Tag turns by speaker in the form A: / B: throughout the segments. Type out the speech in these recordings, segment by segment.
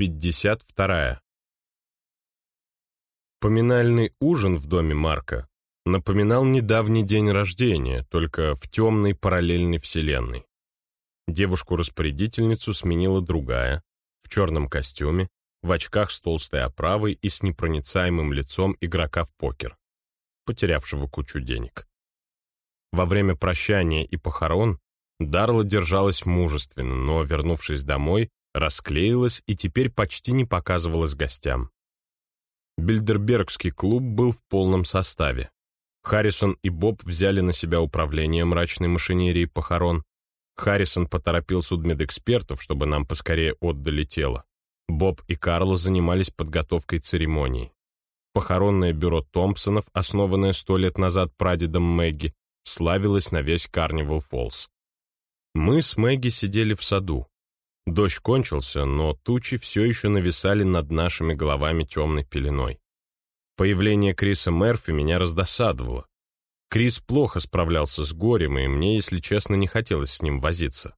A: 52. Поминальный ужин в доме Марка напоминал недавний день рождения, только в темной параллельной вселенной. Девушку-распорядительницу сменила другая, в черном костюме, в очках с толстой оправой и с непроницаемым лицом игрока в покер, потерявшего кучу денег. Во время прощания и похорон Дарла держалась мужественно, но, вернувшись домой, расклеилась и теперь почти не показывалась гостям. Бильдербергский клуб был в полном составе. Харрисон и Боб взяли на себя управление мрачной машинерией похорон. Харрисон поторопил судмедэкспертов, чтобы нам поскорее отдали тело. Боб и Карло занимались подготовкой церемонии. Похоронное бюро Томпсонов, основанное сто лет назад прадедом Мэгги, славилось на весь Карнивал Фоллс. Мы с Мэгги сидели в саду. Дождь кончился, но тучи все еще нависали над нашими головами темной пеленой. Появление Криса Мерфи меня раздосадовало. Крис плохо справлялся с горем, и мне, если честно, не хотелось с ним возиться.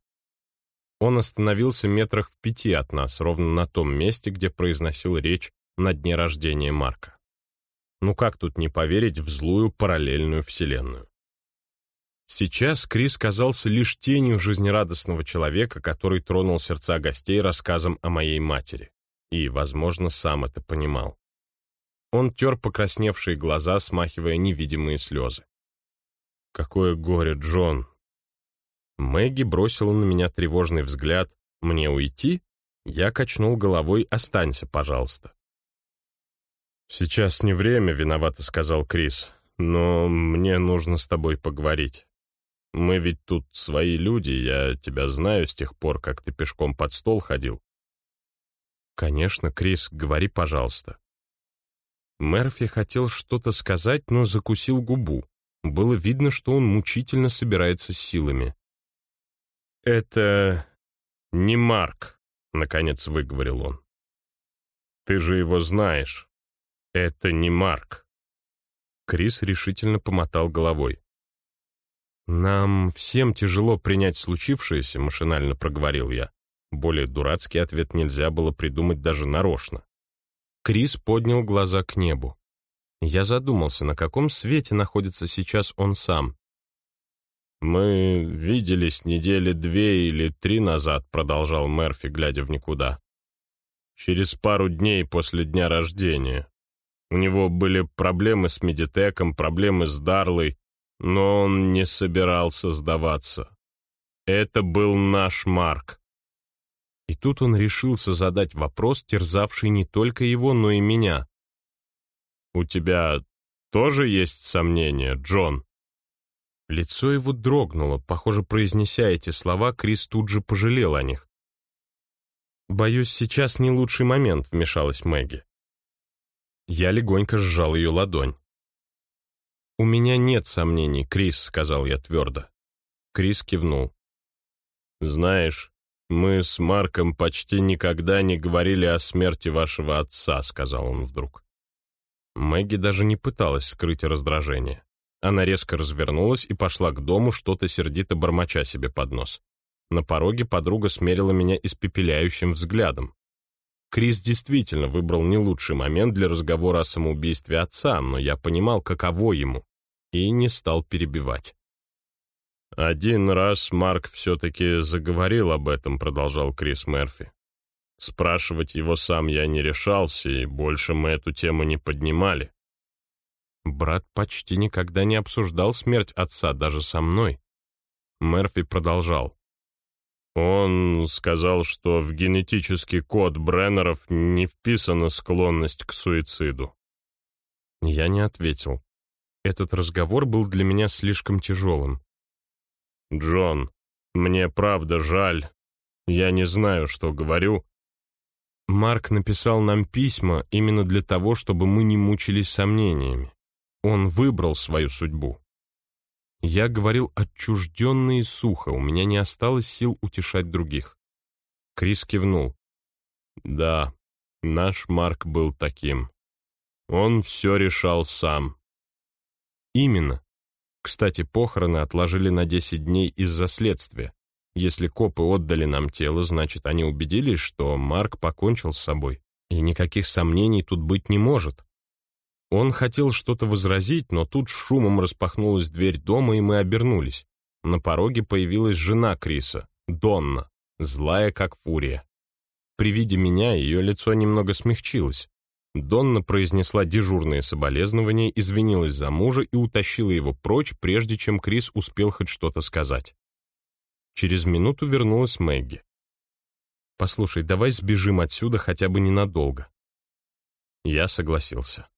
A: Он остановился метрах в пяти от нас, ровно на том месте, где произносил речь на дне рождения Марка. Ну как тут не поверить в злую параллельную вселенную? Сейчас Крис казался лишь тенью жизнерадостного человека, который тронул сердца гостей рассказом о моей матери. И, возможно, сам это понимал. Он тер покрасневшие глаза, смахивая невидимые слезы. «Какое горе, Джон!» Мэгги бросила на меня тревожный взгляд. «Мне уйти?» Я качнул головой «Останься, пожалуйста». «Сейчас не время», — виновато сказал Крис. «Но мне нужно с тобой поговорить». Мы ведь тут свои люди, я тебя знаю с тех пор, как ты пешком под стол ходил. Конечно, Крис, говори, пожалуйста. Мерфи хотел что-то сказать, но закусил губу. Было видно, что он мучительно собирается с силами. «Это не Марк», — наконец выговорил он. «Ты же его знаешь. Это не Марк». Крис решительно помотал головой. «Нам всем тяжело принять случившееся», — машинально проговорил я. Более дурацкий ответ нельзя было придумать даже нарочно. Крис поднял глаза к небу. Я задумался, на каком свете находится сейчас он сам. «Мы виделись недели две или три назад», — продолжал Мерфи, глядя в никуда. «Через пару дней после дня рождения. У него были проблемы с Медитеком, проблемы с Дарлой, но он не собирался сдаваться. Это был наш Марк. И тут он решился задать вопрос, терзавший не только его, но и меня. «У тебя тоже есть сомнения, Джон?» Лицо его дрогнуло, похоже, произнеся эти слова, Крис тут же пожалел о них. «Боюсь, сейчас не лучший момент», — вмешалась Мэгги. Я легонько сжал ее ладонь. «У меня нет сомнений, Крис», — сказал я твердо. Крис кивнул. «Знаешь, мы с Марком почти никогда не говорили о смерти вашего отца», — сказал он вдруг. Мэгги даже не пыталась скрыть раздражение. Она резко развернулась и пошла к дому, что-то сердито бормоча себе под нос. На пороге подруга смерила меня испепеляющим взглядом. Крис действительно выбрал не лучший момент для разговора о самоубийстве отца, но я понимал, каково ему и не стал перебивать. «Один раз Марк все-таки заговорил об этом», — продолжал Крис Мерфи. «Спрашивать его сам я не решался, и больше мы эту тему не поднимали». Брат почти никогда не обсуждал смерть отца даже со мной. Мерфи продолжал. Он сказал, что в генетический код Бреннеров не вписана склонность к суициду. Я не ответил. Этот разговор был для меня слишком тяжелым. «Джон, мне правда жаль. Я не знаю, что говорю». Марк написал нам письма именно для того, чтобы мы не мучились сомнениями. Он выбрал свою судьбу. Я говорил отчужденно и сухо, у меня не осталось сил утешать других. Крис кивнул. «Да, наш Марк был таким. Он все решал сам. Именно. Кстати, похороны отложили на 10 дней из-за следствия. Если копы отдали нам тело, значит, они убедились, что Марк покончил с собой, и никаких сомнений тут быть не может. Он хотел что-то возразить, но тут шумом распахнулась дверь дома, и мы обернулись. На пороге появилась жена Криса, Донна, злая как фурия. При виде меня ее лицо немного смягчилось. Донна произнесла дежурные соболезнования, извинилась за мужа и утащила его прочь, прежде чем Крис успел хоть что-то сказать. Через минуту вернулась Мэгги. «Послушай, давай сбежим отсюда хотя бы ненадолго». Я согласился.